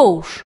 gols.